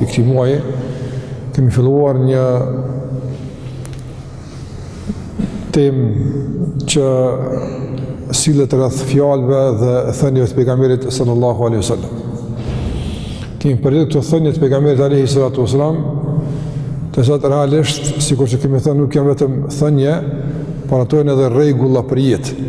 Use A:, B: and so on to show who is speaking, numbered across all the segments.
A: i këtij muaji kemi filluar një temë që sillet rreth fjalëve dhe thënieve të pejgamberit sallallahu alaihi wasallam. Kemi përzgjedh këto thënie të pejgamberit alaihi sallatu wasallam, të cilat realisht sikur që kemi thënë nuk janë vetëm thënie, por ato janë edhe rregulla për jetë.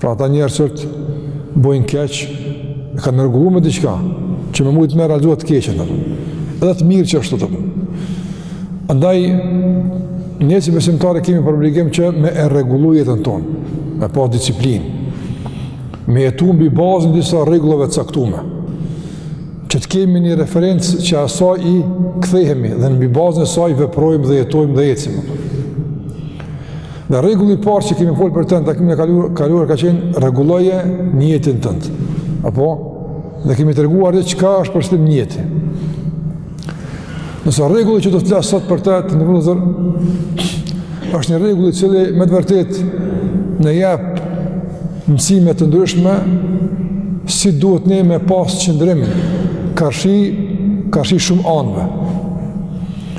A: Pra ata njerëz që bojnë keq, e kanë rregullu me diçka, që me mujtë me realizu të keqen, dhe, dhe të mirë që është të të Andaj, ne si besimtarë kemi për obligim që me e rregullu jetën tonë, me pas disiplinë, me jetu mbi bazën disa rregullave të caktume, që të kemi një referencë që asaj i kthehemi dhe në bazën e saj veprojmë dhe jetojmë dhe ecim. Dhe rregulli i parë që kemi fol për të në takimin e kaluar ka qenë rregulloje nijetin tënd. Apo dhe kemi treguar se çka është për qëllim nijeti. Ndërsa rregulli që do të flas sot për të, të nderuar vëllezër, është një rregull i cili me të vërtetë na jap mësime të ndryshme si duhet ne me pas qëndrim karshi, karshi shumë anëve.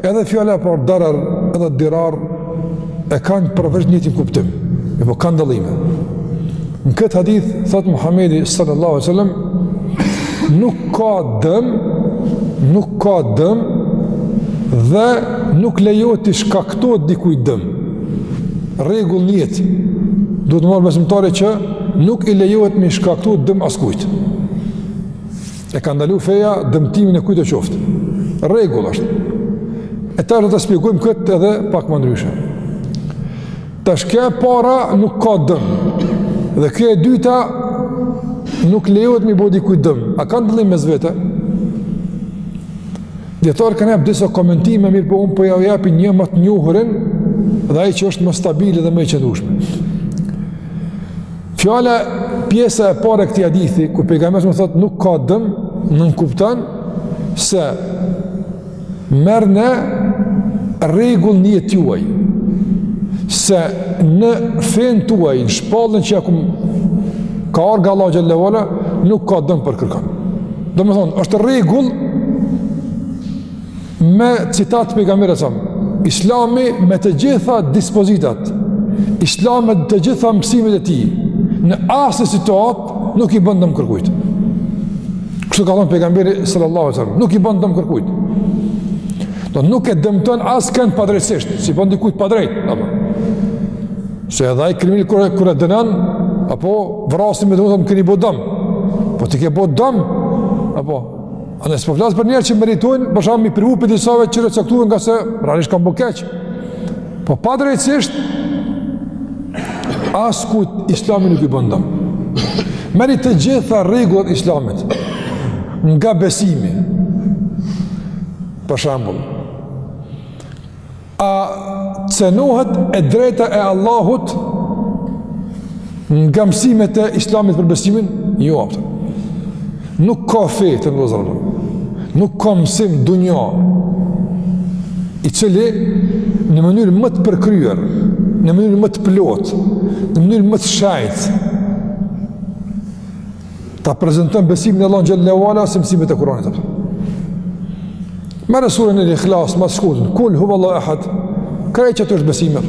A: Edhe fjala e parë darar edhe dirar e kanë përafërsisht të njëjtin kuptim. Mirëpo kanë dallime. Në këtë hadith thotë Muhamedi sallallahu alaihi wasallam nuk ka dëm, nuk ka dëm dhe nuk lejohet t'i shkaktohet dikujt dëm. Rregull jete duhet ta marrë besimtari që nuk i lejohet me i shkaktu dëm askujt. E ka ndalu feja dëmtimin e kujtdo qoftë. Rregull është. E tash do ta shpjegojmë këtë edhe pak më ndryshe. Tash kjo e para nuk ka dëm. Dhe kjo e dyta nuk lejohet me i bo dikujt dëm. A kanë dallim mes vete? Dijetarët kanë jep disa komentime, mirëpo unë po jua japi një më të njohurin dhe ai që është më stabili dhe më i qëndrueshmi. Fjala pjesa e parë e këtij hadithi ku pejgamberi alaihi salam thotë nuk ka dëm, nënkupton se merrne rregull në jetën tuaj se në fenë tuaj në shpalljen që ju ka ardh nga Allahu xhele ve ala nuk ka dëm për kërkan domethonë është rregull me citatet e pejgamberit alaihi salam, islami me të gjitha dispozitat, islami me të gjitha mësimet e tij, në asnjë situatë, nuk i bën dëm kërkujt. Kështu ka thonë pejgamberi sallallahu sallam, nuk i bën dëm kërkujt. Do nuk e dëmton askënd padrejtësisht, s'i bën dikujt padrejt, apo. Se edhe ai kriminel kur, kur e dënon, apo vrasësin domethënë keni bë dëm, po ti ke bë dëm, apo, A s'po flas për njerëz që meritojnë, për shembull me i privu prej disa gjërave t'caktume ngase realisht kanë bo keq. Po padrejtësisht, askujt islami nuk i bën dëm. Merri të gjitha rregullat e islamit, nga besimi, për shembull, A cenohet e drejta e Allahut nga mësimet e islamit për besimin? Jo, apo. Nuk ka fe, vëllezër, nuk ka mësim n'dunja, i cili në mënyrë më të përkryer, në mënyrë më të plotë, në mënyrë më të shenjtë, Ta prezanton besimin në Allahun xhel-le ue ala se mësimet e Kuranit apo. Merre suren el-Ihlas, ma shkurt, Kul huvallahu ehad, krejt çka është besimi.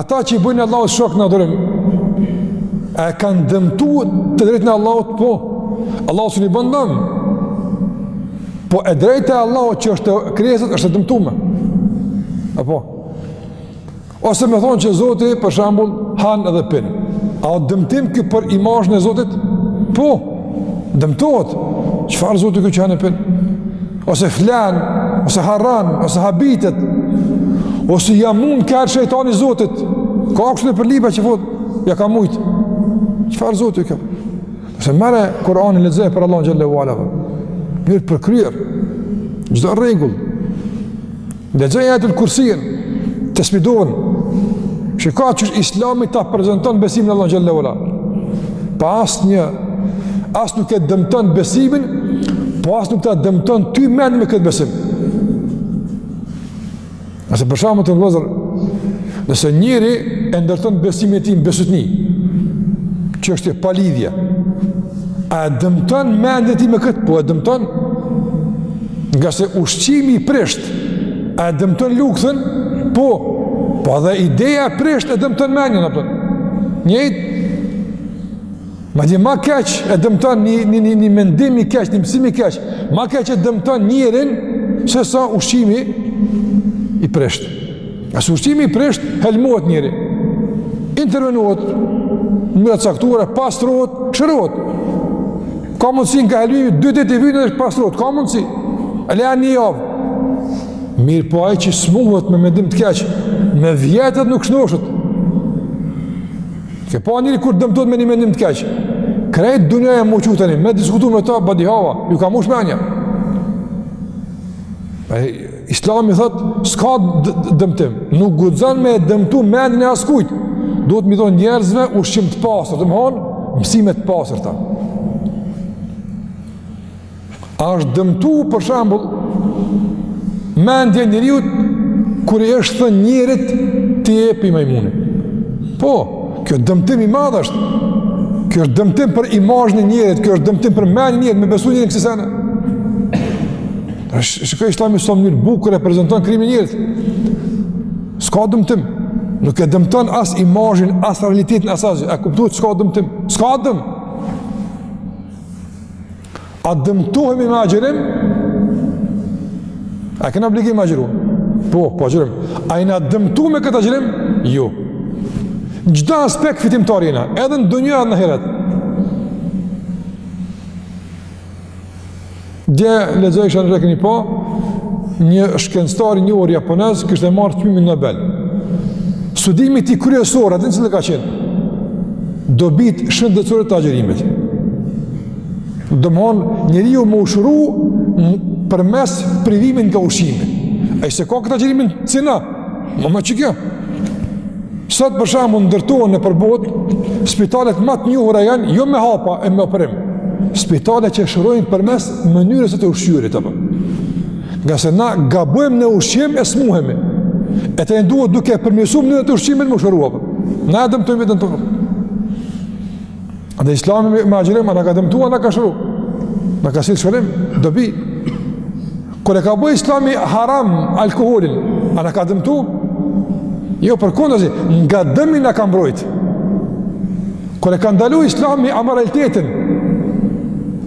A: Ata që i bëjnë Allahut shok në adhurim, e kanë dëmtu të drejtën e Allahut, po, Allahut s'un i bën dëm, Po e drejta e Allahut që është Krijuesi është e dëmtume. Apo. Ose me thënë që Zoti për shembull han edhe pin. A ë dëmtim ky për imazhin e Zotit? Po. Dëmtohet. Çfarë Zoti ky që han e pin? Ose flen, ose harron, ose habitet. Ose ia mun ka shejtani Zotit. Ka kështu nëpër libra që thotë, ia ka mujt. Çfarë Zoti ky? Kurse merre Kur'anin lexo për Allahun xhel-le ue ala. Më e përkryer. Çdo rregull, Lexoje Ajetul Kursinë, të sfidon, çka, që islami ta prezenton besimin në Allahun xhel-le ue ala. Po asnjë, as nuk e dëmton besimin, po as nuk ta dëmton ty mendjen me këtë besim. Ose për shembull vëllezër, nëse njëri e ndërton besimin e tij në besëtni, çështje palidhje, a e dëmton mendjen e tij me këtë, po e dëmton, Ngase ushqimi i prisht, a e dëmton lukthin? Po, po edhe ideja e prisht e dëmton mendjen, apo. Njëjt, madje ma keq e dëmton një, një, një, një mendim i keq, një mësim i keq, ma keq e dëmton njerin, sesa ushqimi i prisht. E ushqimi i prisht, helmohet njeri, intervenohet, n'mënyra t'caktuara, pastrohet, shërohet. Ka mundësi nga helmimi, dy ditë i vyn dhe pastrohet, ka mundësi. E le një javë. Mirëpo ai që smuhet me mendim të keq, me vjet nuk shnoshet. Ke pa njeri kur dëmtohet me një mendim të keq. Krejt dunjaja me u çu tani, me diskutu me ta, badihava, iu ka mush menja. Islami thot, s'ka dëmtim, nuk guxon me dëmtu mendjen e askujt. Duhet m'i dhon njerëzve ushqim të pastër, domthon mësime të pastërta. A është dëmtu për shembull mendja e njeriut kur i është thënë njerit ti je pi majmunit. Po, kjo dëmtim i madh është. Kjo është dëmtim për imazhin e njerit, kjo është dëmtim për mendjen e njerit, me besu në ksi sene. Pra shiko islami sa n'mënyrë t'bukur e prezanton krijimin e njerit. S'ka dëmtim. Nuk e dëmton as imazhin, as realitetin e saj. A kuptohet s'ka dëmtim? S'ka dëm. A dëmtohemi me agjërim? A kena obligim me agjëru? Po, po agjërim. A jena dëmtu me këtë agjërim? Jo. Çdo aspekt fitimtar jena, edhe në dunja edhe në ahiret. Dje lexojsha n'e keni pa një shkencëtar i njohur japonez kishte marrë çmimin Nobel. Studimi i tij kryesor, atë, i cili ka qenë dobit shëndetësore të agjërimit. Domthon njeriu me u shëru përmes privimit nga ushqimi. Ai s'e ka këtë agjërimin si na. Më më çikë. Sot për shembull ndërtohen nëpër botë spitalet ma të njohura janë jo me hapa e me operim. Spitale që shërojnë përmes mënyrës së të ushqyerit apo. Ngase na gabojmë në ushqim e smuhemi. E tani duhet duke përmirësuar mënyrën e ushqimit me u shëru apo. Na e dëmtojmë veten tonë. Dhe islami me, me agjërim, a na ka dëmtu, a na ka shëru. Na ka sjell shërim, dobi. Kur e ka bo islami haram alkoholin, a na ka dëmtu? Jo, përkundrazi, nga dëmi na ka mbrojt. Kur e ka ndalu islami amoralitetin,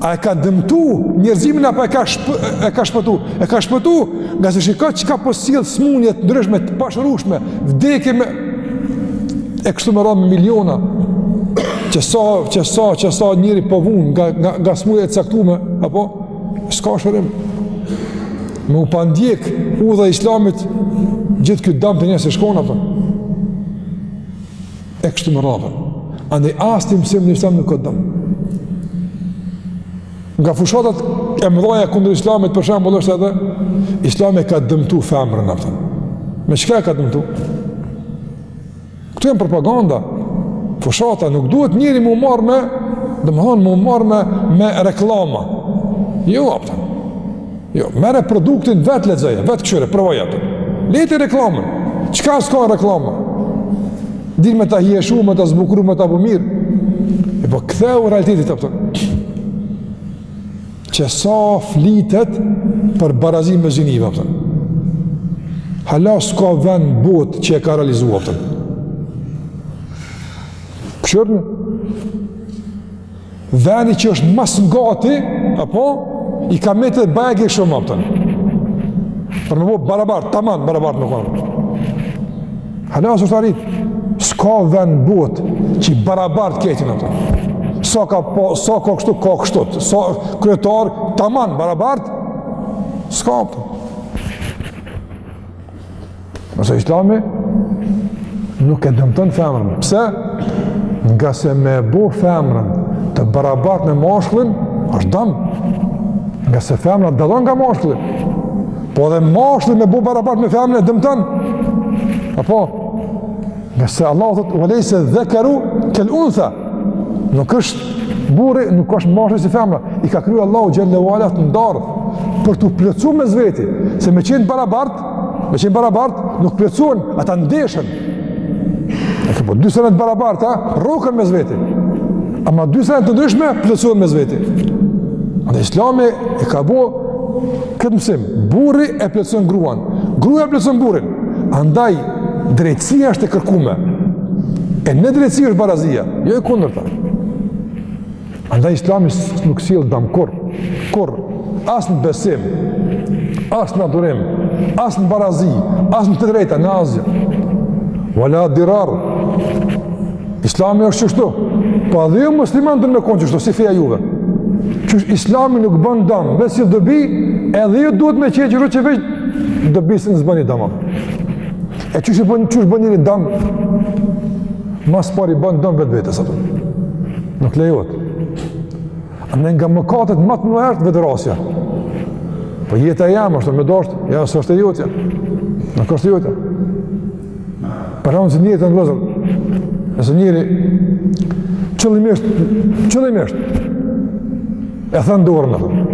A: a e ka dëmtu njerëzimin, apo e ka, shpë, e ka shpëtu? E ka shpëtu, ngase shiko çka po sjell smundje të ndryshme të pashërushme, vdekje me, e kështu me radhë miliona, që sa, që sa, që sa njeri po vun nga, nga, nga smundje e caktume, apo, s'ka shërim. Me u pa ndjek udha e islamit, gjithë ky dam të njësë shkona, apo. e kështu me radhë. Andaj asni mësim në islam nuk ka dam. Nga fushatat e mëdha kundër Islamit për shembull është edhe Islami e ka dëmtu femrën apo. Me çka e ka dëmtu? Këto janë propaganda. Fushata nuk duhet njeri m'u marr me, domthon m'u marr me me reklama. Jo apo. Jo, merre produktin vetë lexoje, vetë kqyre, provoje, a kupton. Leti reklamën, çka s'ka në reklamë? Din me ta hijeshu, me ta zbukuru, me ta bo mirë. E po kthehu realitetit, a kupton. Që sa flitet për barazinë mes gjinive, a kupton. Hala s'ka vend n'botë që e ka realizu, a kupton. Kqyrni Vendi që është ma së ngati, apo, i ka metë edhe bajagi shumë, a kupton. Për me bo barabartë, taman barabartë me konë. Hala s'është arritë. S'ka vend n'botë që i barabartë ka qenë, a kupton. Sa ka po, sa ka kështu, ka kështu. Sa kryetarë, taman barabartë, s'ka, a kupton. Nëse islami nuk e dëmton femrën. Pse? Ngase me e bo femrën të barabartë me mashkullin, është dëm. Ngase femra dallon nga mashkulli. Po edhe mashkullin me bo barabartë me femrën e dëmton. Apo? Ngase Allahu thotë, ue lejse dhekeru kel untha, nuk është burri, nuk është mashkulli si femra, i ka kriju Allahu xhele ue ala të ndarë, për t'u plotësu mes veti, se me qenë barabartë, me qenë barabartë, nuk plotësohen, ata ndeshen, a po, dy sene të barabarta rroken mes veti, ama dy sene të ndryshme plotësohen mes veti, andaj islami e ka bo këtë mësim, burri e plotëson gruan, gruaja e plotëson burrin, andaj drejtësia është e kërkume, e në drejtësi është barazia, jo e kundërta. Andaj islami nuk sjell dam kurrë, kurrë, as në besim, as në adhurim, as në barazi, as në të drejta, në asgjo. Ve la dirar, islami është qështu, po edhe ju muslimanë duhet me konë qështu, si feja e juve. Qysh islami nuk bon dam, veç sjell dobi, edhe ju duhet me qenë qështu që veç dobi sillni, s'bani dam. E qysh bën, qysh bën njeri dëm, ma së pari bën dëm vetëvetes, a kupton. Nuk lejohet. A, një nga mëkatet më të mëdha është vetëvrasja. Po jeta e jeme, është me dashtë, jo s'është e jotja. Nuk është e jotja. Për shembull se njeri në vëzër, nëse njeri, qëllimisht, qëllimisht, e then dorën, a kupton.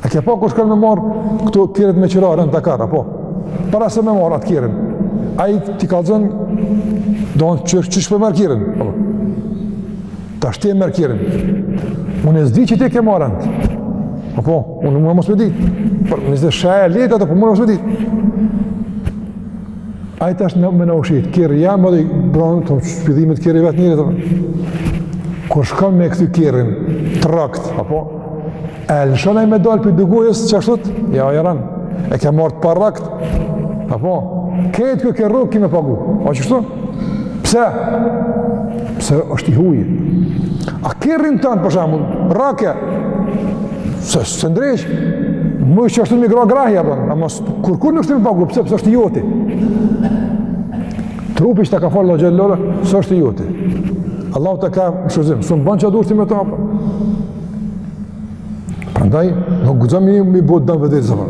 A: A ke pa kur shkon me marrë këto kerret me qira, rent a car, apo? Para se me marrë atë kerrin. Ai t'i kallzon, do në që, qysh për me marrë kerrin? Po. Tash e merr kerrin. Unë s'e di që ti ke marrë rent. Po, po, unë më mësë me ditë. Por, s'di shë e letë atë, po më mësë me ditë. Ai tash në më në ushitë, kerr i jem, edhe i pronë, të shpidhimit kerr i vetë njeri, të... Kur shkon me këtë kerrin, trakt, apo, E lëshon aj me dalë për dëgjojës qashtu? Jo, jo, jaran. E ke marrë të parrakt. A po? Këtë kë ke rrokë ki me pagu. A qashtu? Pse? Pse është i huj. A kerrin tan, për shembull? Rroke. Se së të ndrejshë. Mu qashtu mi gra grahja, për. Ama kurkujt nuk ki me pagu? Pse? Pse është i joti? Trupi që ta ka falë Allahu xhel-le, s'është i joti. Allahu ta ka n'huazim. S'mun ban çka do ti me ta, për. Prandaj, nuk gëzëm një mi bëtë dëmë vëdhejtë zëmë.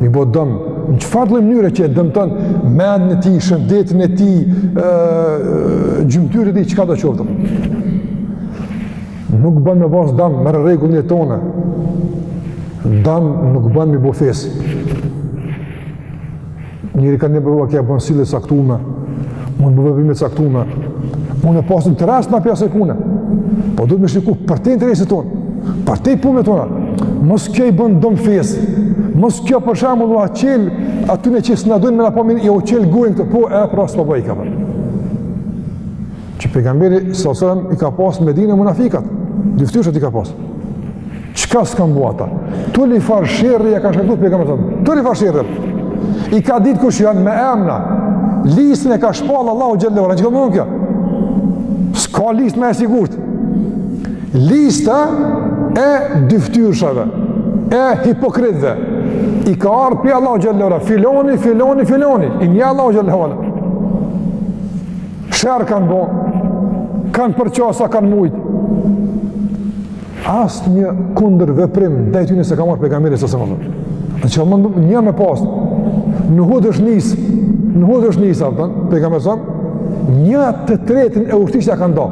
A: Mi bëtë dëmë, në që farë dojmë njëre që e dëmë tënë, medë në ti, shëndetë në ti, gjymëtyrë në ti, që ka të qoftë. Nuk bënë me bësë dëmë, mërë regullë një tonë. Dëmë nuk bënë mi bëfesë. Njeri kanjëherë vakia bon sjellje caktume, mund bon veprime caktume, mund e pasin të rrasë në pjasë e pune, po duhet me shiku përtej interesit tonë, përtej punëve tona, mos kjo i bon dam fesë, mos kjo për shembull ua çel atyne që s'na dojnë me na pa mirë, ua çel gojën këtë, po e pra së përbëj ka përë. Që pejgamberi sallallahu alajhi wasallam i ka pas në Medinë munafikat, dyfytyrshat i ka pas. Çka s'kan bo ata? Turlifar sherri ja kan shkaktu pejgamberit. Turlifar sherri. I ka ditë kush janë me emra. Listën e ka shpall Allahu xhel-le ve ala. Çka domethon kjo? S'ka listë më e sigurt. Lista e dyfytyrshave, e hipokritëve. I ka ardhur pi Allahu xhel-le ve ala. Filoni, filoni, filoni. I njeh Allahu xhel-le ve ala. Shërë kanë bo, kanë përqasa, kanë mujtë. Asë një kunder veprim, dhe ty nëse ka marë pegamberi së së më nërë. Në që mëndu, një me pasë, në hud është nisë, në hud është nisë, apëton, pegamberi së një të tretin e ushtishtja kanë do.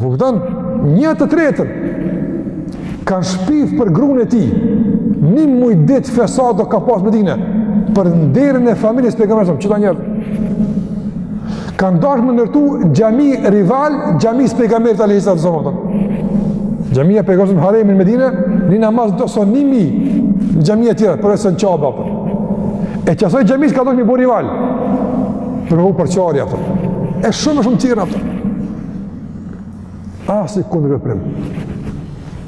A: Vukëton, një të tretin. Kanë shpif për grun e tij, një muj ditë fesat do ka pas në Medine, për nderin e familjes pejgamberit sallallahu alajhi wasallam, qeta njerëz. Kanë dashë me nërtu xhami rival xhamisë pejgamberit alejhi salatu wasalam. Xhamia e pejgamberit në haremin Medine, një namaz do sa një mijë xhamia tjera, përveç se në Qabe, a kupton. E qasaj xhamisë kan dash mi bo rival për me bo përçarje, a kupton. E shumë e shumë tjera, a kupton. Asni kundërveprim.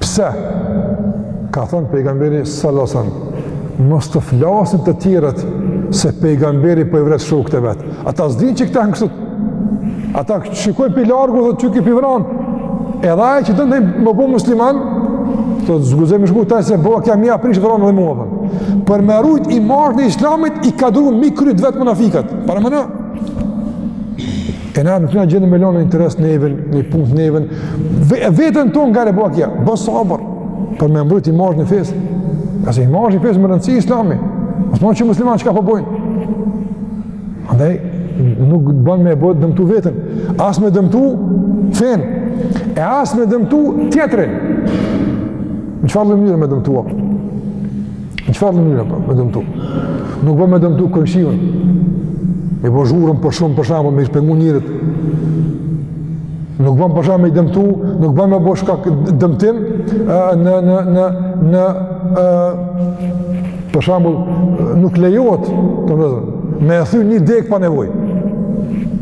A: Pse? Ka thënë pejgamberi sallallahu alajhi wasallam, mos të flasin të tjerët se pejgamberi po i vret shokët e vet. Ata s'din që këta janë kështu. Ata shikojnë pi largu thojnë qyky po i vran. Edhe ai që don me u bo musliman, thot s'guxoj me shku te aj se bon vakia mja prish, vran edhe mua. Për me rujt imazhin e islamit i ka duru mi kryt vet munafikat. Parameno, E na nuk na gjen me lënë interes neve, në punë neve. Veten ton gale bua kjo. Bë sabër. Për me mbrojt imazhin e fesë. Se imazhi i fesë më rëndësi islami. Mos me thënë qe musliman çka po bojnë. Andaj nuk bën me bë dëmtu veten, as me dëmtu fenë. E as me dëmtu tjetrin. Në çfarë mënyre me dëmtu? Në çfarë mënyre, pra, me dëmtu? Nuk bon me dëmtu komshiun. Me bo zhurmë për shembull për shembull, me i pengu njerëzit. Nuk bon për shembull me i dëmtu, nuk bon me bo shkak dëmtim në, në, në, në, për shembull nuk lejohet, ti me e thy një degë pa nevoj.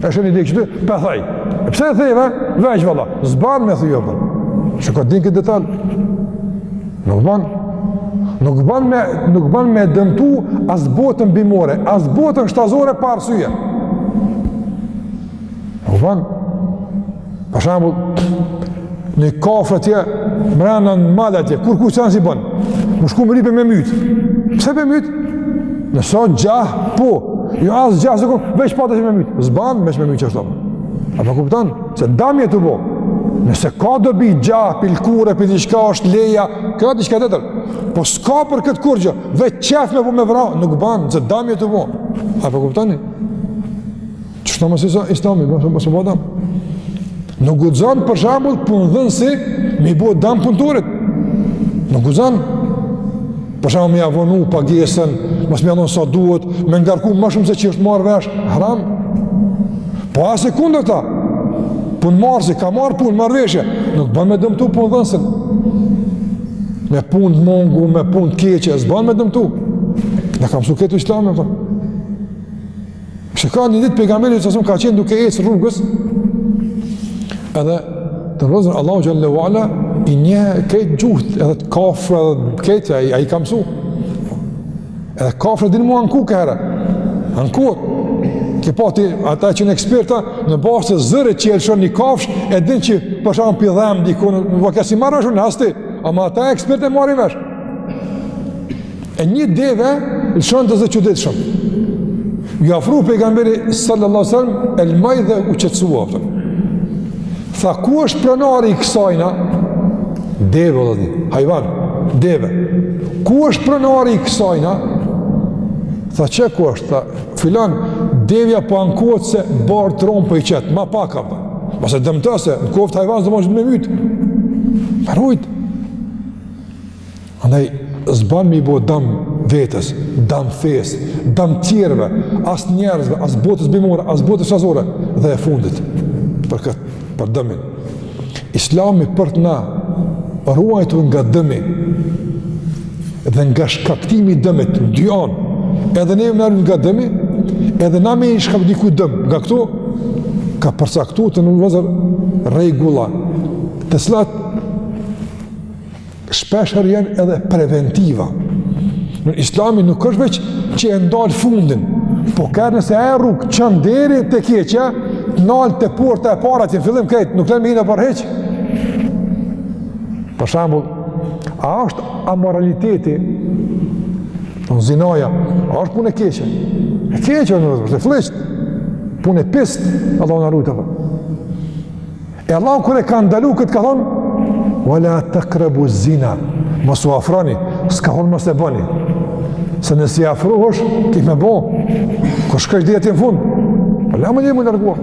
A: E sheh një degë qaty, pa thaj. E pse e theve, veç valla, s'ban me thy, jo, që ka din këtë detal. Nuk ban. Nuk ban me nuk ban me dëmtu as botën bimore, as botën shtazore pa arsye. Nuk ban. Për shembull, një kafshë atje, mrena në male atje, kurrkujt sen s'i bon, me shku më ripe me myt, pse me myt? Nëse o gjah, po, jo as gjah, se ku, veç pa të keqe me myt, s'ban, veç me myt qashtu, a po kupton? Se dam je tu bo, nëse ka dobi gjah, për lëkurë, për diçka është leja, ka diçka tjetër, po s'ka për këtë kurgjë, veç qef me bo me vra, nuk ban, se dam je tu bo. A po kuptoni? Qështu na mëson islami, mos me bo dam. Nuk guxon për shembull punëdhënësi, m'i bo dam punëtorit. Nuk guxon. Për shembull, me ia vonu pagesën, mos me ia dhon sa duhet, me ngarku më shumë se ç'është marrë vesh, haram. Po as e kundërta. Punëmarrësi ka marr punë marrëveshje, nuk bën me dëmtu punëdhënësin. Me punë t'mangut, me punë t'keqe, s'bën me dëmtu. Na ka mësu këtë Islami apo? Që ka një ditë pejgamberi që ka qenë duke ecë rrugës, edhe të vëzër Allahu Xhelle ve Ala i njeh krejt gjuhët edhe të kafshëve edhe të krejt ai, ia ka mësu edhe kafshët dinë m'u anku ka herë m'u anku ke pa ti ata që janë eksperta në bazë të zërit që e lëshon një kafshë e din që për shembull po i dhem dikun më vë kësi marrë është në hasti ama ata ekspertë e marrin vesh E një deve lëshon një zë të çuditshëm. Ju afru pejgamberi sallallahu sallam e lëmoi dhe u qetësua. Tha ku është pronari i kësajna? Deve, e di, hajvan, deve. Ku është pronari i kësajna? Tha qe ku është? Tha, filan, devja po ankohet se barrë t'ronë po i qet, ma pak apo. Mos e dëmto se, në koftë hajvan s'do me thon me myt. Me rujt. Andaj, s'ban me i bo dam vetes, dam fesë, dam tjerve, as njerëzve, as botës bimore, as botës shtazore, dhe e fundit, për këtë, për dëmin. Islami për të na ruajtur nga dëmi, dhe nga shkaktimi i dëmit, dy anë, edhe neve me na ru nga dëmi, edhe na me i shkaktu dikujt dëm, nga këto ka përcaktuar të nderuar vëllezër rregulla, të cilat shpeshherë janë edhe preventiva. Islami nuk është veç që e ndal fundin, po krejt nëse një rrugë çon deri te e keqja, të nal te porta e parë që në fillim krejt, nuk len me hi në të për hiç. Për shembull, a është amoraliteti, zinaja, a është punë e keqe? E keqe, vëllezër, është e flliqtë, punë e pistë, Allahu na rujtë, për. E Allahu kur e ka ndalu këtë ka thonë, wala takrabu zina, mos u afroni, s'ka thonë mos e bëni, se nëse afrohesh, ki me bo, kur shkojsh deri te fundi, vallahi me nje me u largua.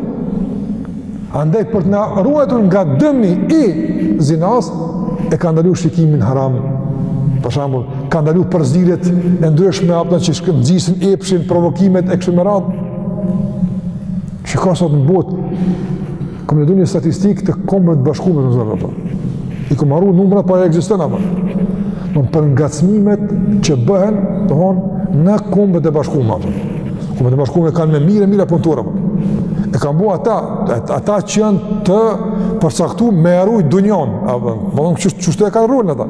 A: Andaj për të na ruajtur nga dëmi i zinas, e ka ndalu shikimin haram, për shembull, ka ndalu përzierjet e ndryshme që nxisin epshin, provokimet, e kështu me radhë, që ka sot në botë, Kam lexu një statistikë të kombëve të bashkume vëllezër, apo. i kom harru numrat po ekziston, apo. Për ngacmimet që bëhen, të thom, në kombet e bashkume, apo. kombet e bashkume kanë me mijëra e mijëra punëtorë, e kanë bo ata, ata që janë të përcaktu me e rujt dynjanë, apo. domethënë që, qishtu e kanë ru ata.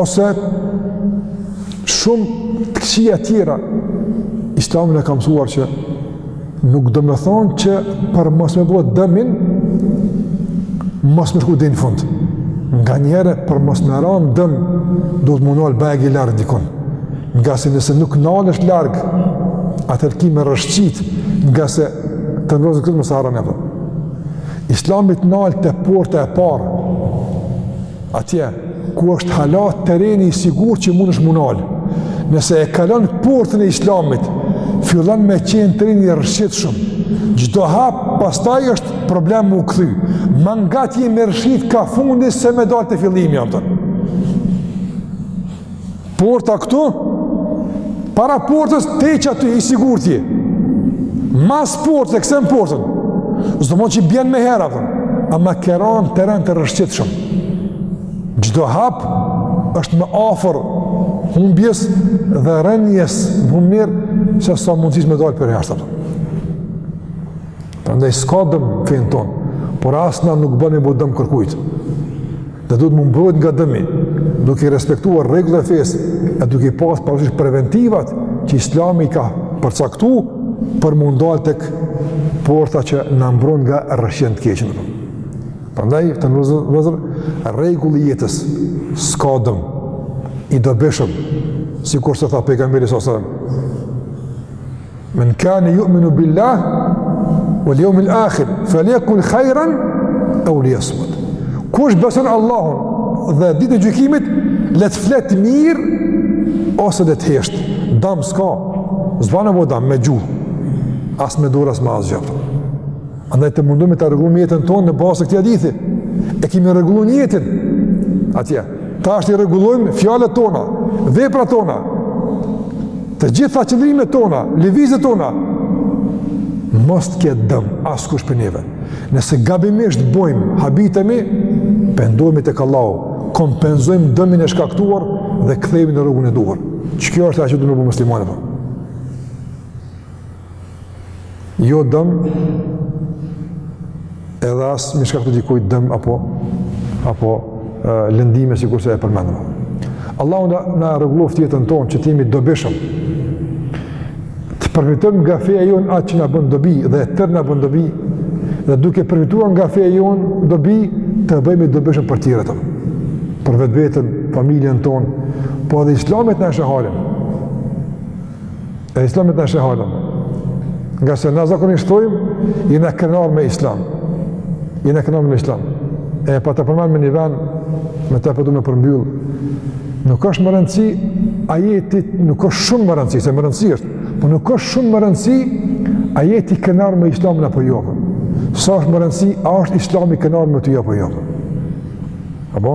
A: ose shumë të këqija tjera, islami na ka mësuar që nuk domethonë që për mos me bo dëmin, mos me shku deri në fund. Nganjëherë për mos me ra në dëm, duhet me u nal bajagi larg dikun. Ngase nëse nuk nalesh larg, atëherë ki me rrëshqit, ngase të nderuar vëllezër këtë mos e harroni apo. Islami t'nal te porta e parë, Atje, ku është hala tereni i sigurt që munesh me u nal, nëse e kalon portën e islamit, fillon me qenë tereni i rrëshqitshëm, çdo hap pastaj është problem me u kthy, ma ngat je me rrëshqit ka fundi se me dalë te fillimi, jam tërë. Porta këtu, para portës teri aty i sigurt je. Mas portës e kcen portën, s'do me thonë që bjen menjëherë, për. ama ke ra n'teren të rrëshqitshëm. Çdo hap është më afër humbjes dhe rënies n'humnerë sesa mundësisë me dalë përjashtë. Prandaj s'ka dëm n'fenë tonë, por as na nuk bën me i bo dëm kërkujt. dhe duhet me u mbrojt nga dëmi, duke i respektuar rregullat e fesë, e duke i pasë parasysh preventivat që islami i ka përcaktu për me u ndalë tek porta që na mbron nga rrëshqitja në të keqen. Prandaj, të nderuar vëllezër, rregulli i jetës, s'ka dëm, i dobishëm, sikurse tha pejgamberi s.a.s. Men kane juminu billahi vel jeumil akhir, fel jekul khajran, eu lijesmut. Kush beson Allahun dhe ditën e gjykimit, le të flet mirë, ose le të heshtë. Dam s'ka, s'ban me bo dam, me gju, as me dorë, as me asgjë. Andaj të mundohemi ta rregullojmë jetën tonë në bazë të këtij hadithi. E kemi rregulluar jetën. Atje. Tash i rregullojmë fjalët tona, veprat tona. Të gjitha qëndrimet tona, lëvizjet tona. Mos të ketë dëm askush prej neve. Nëse gabimisht bojmë, habitemi, pendohemi tek Allahu, kompenzojmë dëmin e shkaktuar dhe kthehemi në rrugën e duhur. Që kjo është ajo që duhet me bo muslimani. Jo dëm, edhe as me i shkaktu dikujt dëm, apo, apo e, lëndime, sikurse e përmendëm. Allahu na, na rregulloftë jetën tonë, që të jemi dobishëm, të përfitojmë nga feja jonë atë që na bën dobi, dhe e tëra na bën dobi, dhe duke përfituar nga feja jonë dobi, të bëhemi dobishëm për tjerët, për vetveten, familjen tonë, po edhe islamit në shëhalim, E islamit në shëhadëm. Ngase ne zakonisht thojmë, jena krenar me islam. Jena krenar me islam. E pata përmen në një ven, me të po du me përmbyllë, nuk është me rëndësi a je ti, nuk është shumë me rëndësi, se me rëndësi është, po nuk është shumë me rëndësi, a je ti krenar me islamin apo jo. Sa është me rëndësi, a është islami krenar me ty apo jo. Apo?